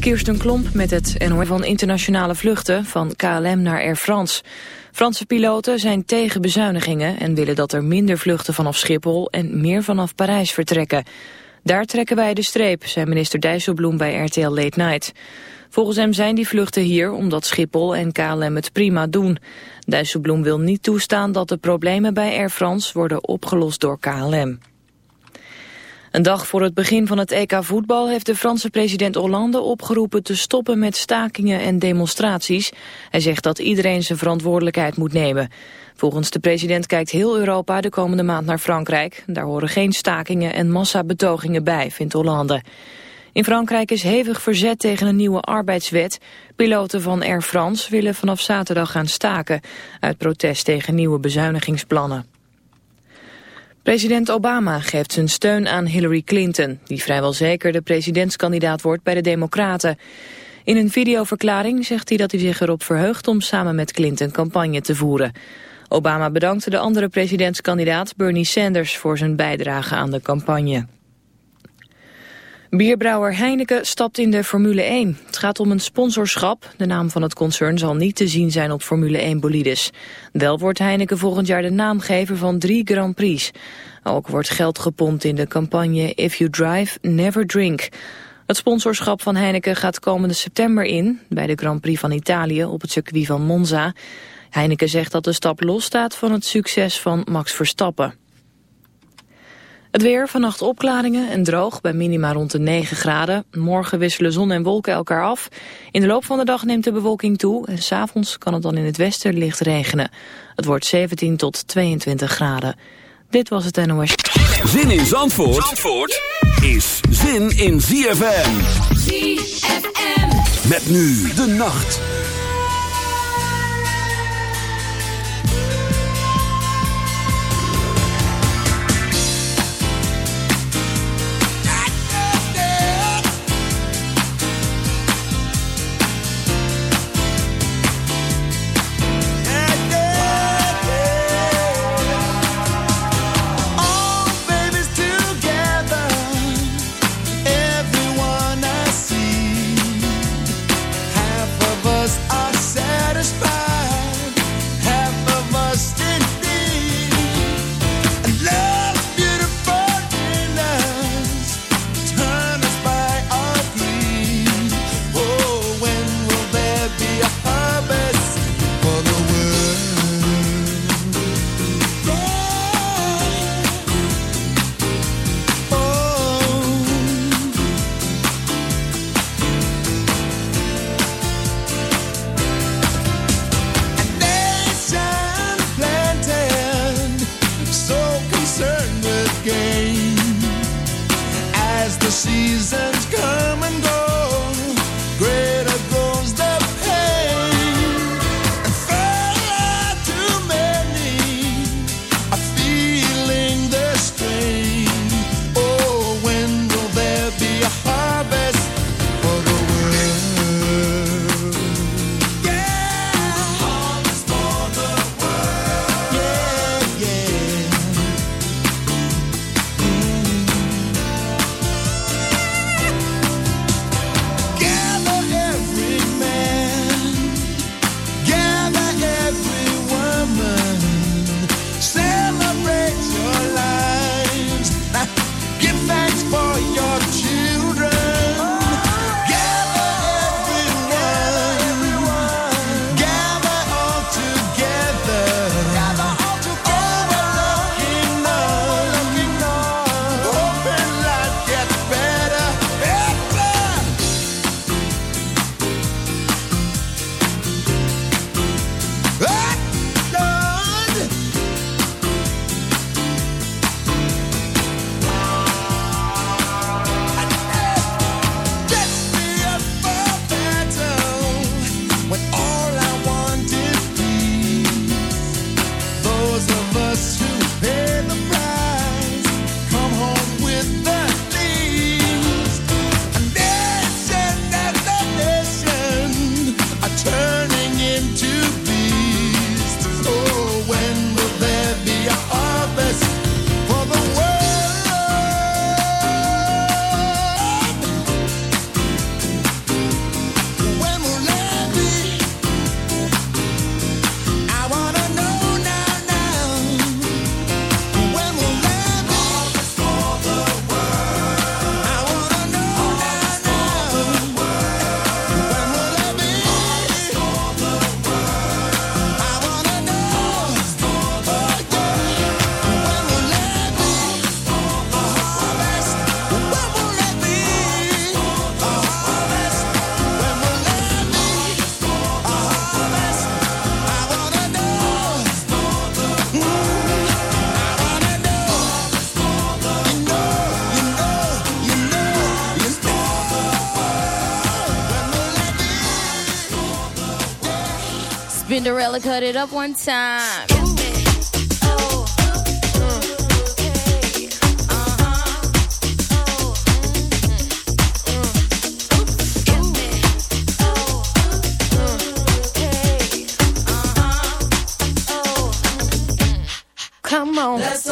Kirsten Klomp met het NOS van internationale vluchten van KLM naar Air France. Franse piloten zijn tegen bezuinigingen en willen dat er minder vluchten vanaf Schiphol en meer vanaf Parijs vertrekken. Daar trekken wij de streep, zei minister Dijsselbloem bij RTL Late Night. Volgens hem zijn die vluchten hier omdat Schiphol en KLM het prima doen. Dijsselbloem wil niet toestaan dat de problemen bij Air France worden opgelost door KLM. Een dag voor het begin van het EK voetbal heeft de Franse president Hollande opgeroepen te stoppen met stakingen en demonstraties. Hij zegt dat iedereen zijn verantwoordelijkheid moet nemen. Volgens de president kijkt heel Europa de komende maand naar Frankrijk. Daar horen geen stakingen en massabetogingen bij, vindt Hollande. In Frankrijk is hevig verzet tegen een nieuwe arbeidswet. Piloten van Air France willen vanaf zaterdag gaan staken... uit protest tegen nieuwe bezuinigingsplannen. President Obama geeft zijn steun aan Hillary Clinton... die vrijwel zeker de presidentskandidaat wordt bij de Democraten. In een videoverklaring zegt hij dat hij zich erop verheugt... om samen met Clinton campagne te voeren. Obama bedankte de andere presidentskandidaat Bernie Sanders... voor zijn bijdrage aan de campagne. Bierbrouwer Heineken stapt in de Formule 1. Het gaat om een sponsorschap. De naam van het concern zal niet te zien zijn op Formule 1 bolides. Wel wordt Heineken volgend jaar de naamgever van drie Grand Prix. Ook wordt geld gepompt in de campagne If You Drive, Never Drink. Het sponsorschap van Heineken gaat komende september in... bij de Grand Prix van Italië op het circuit van Monza. Heineken zegt dat de stap losstaat van het succes van Max Verstappen. Het weer, vannacht opklaringen en droog bij minima rond de 9 graden. Morgen wisselen zon en wolken elkaar af. In de loop van de dag neemt de bewolking toe en s'avonds kan het dan in het westen licht regenen. Het wordt 17 tot 22 graden. Dit was het NOS. Zin in Zandvoort, Zandvoort is zin in ZFM. ZFM. Met nu de nacht. Spinderella cut it up one time. Come on. Let's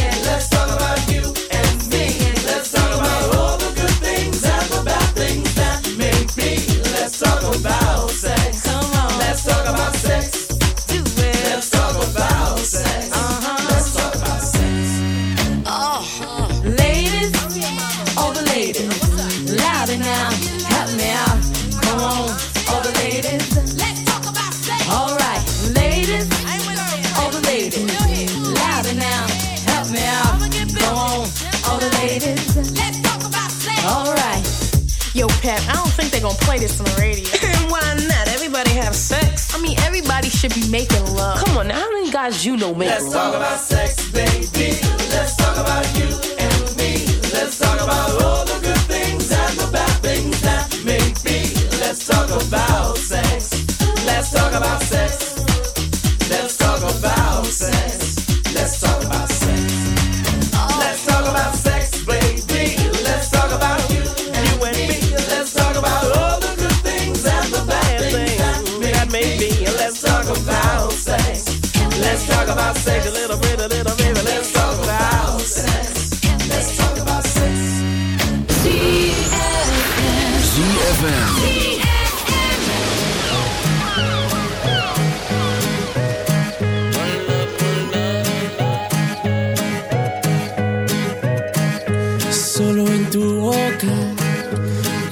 Making love. Come on, now, how many guys you know make Let's talk love? about sex, baby. Let's talk about you and me. Let's talk about all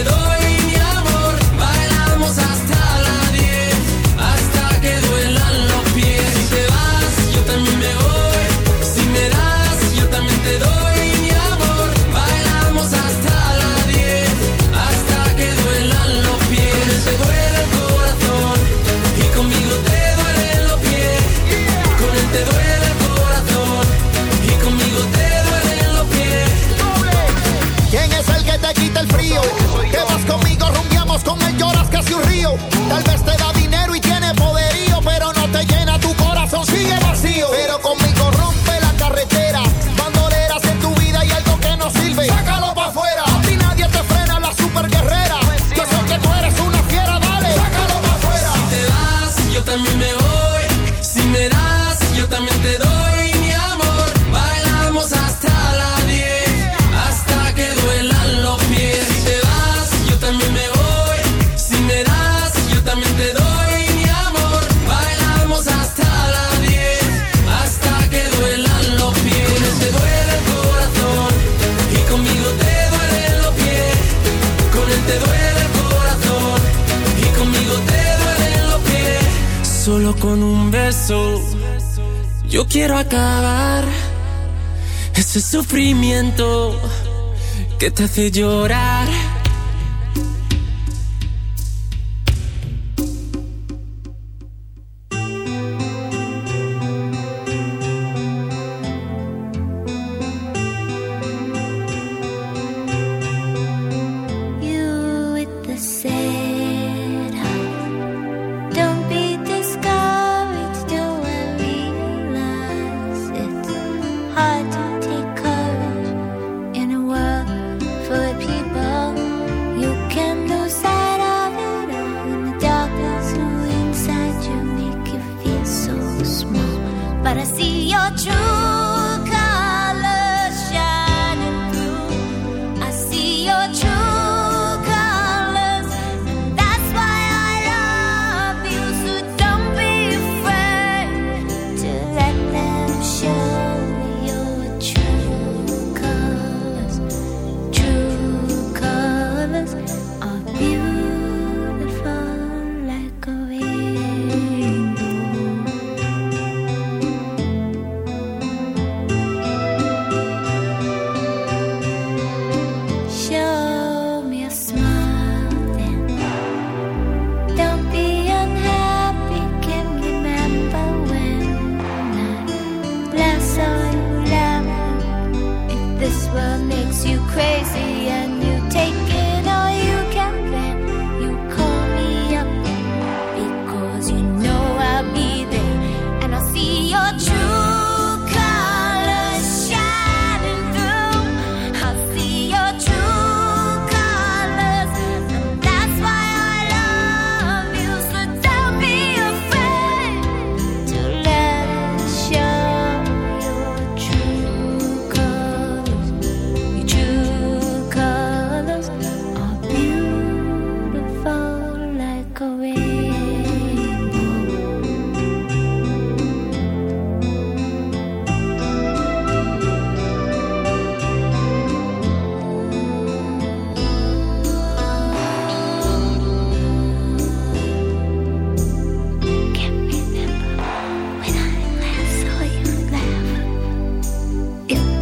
it que te hace llorar.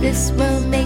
This will make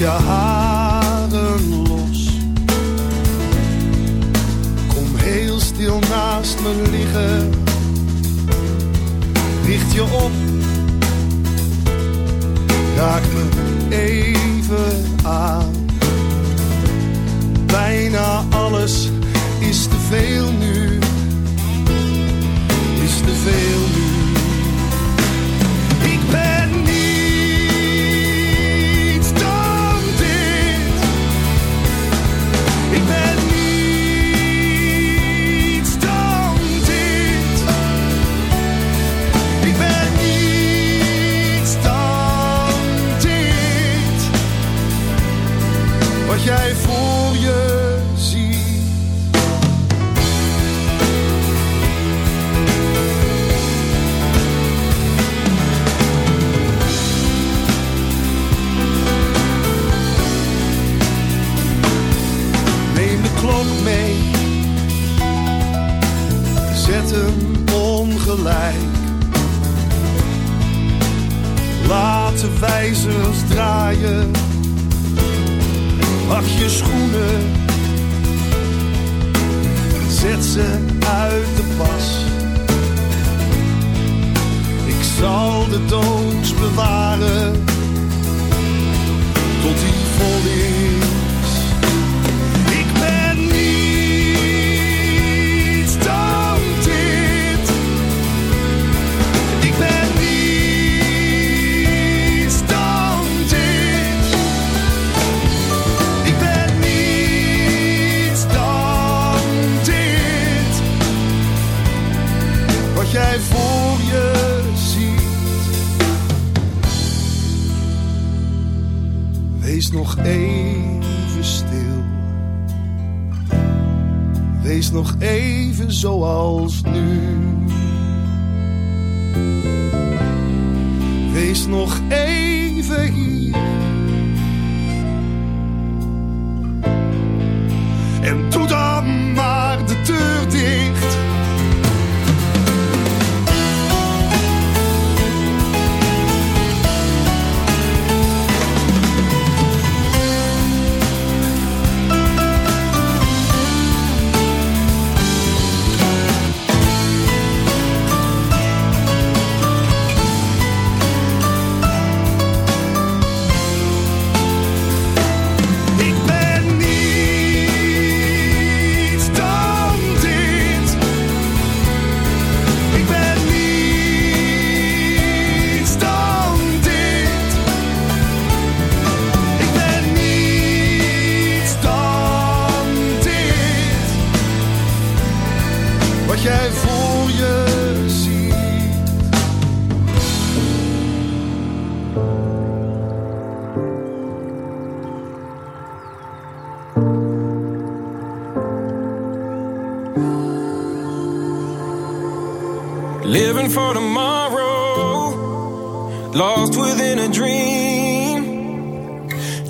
your heart.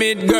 pyramid girl.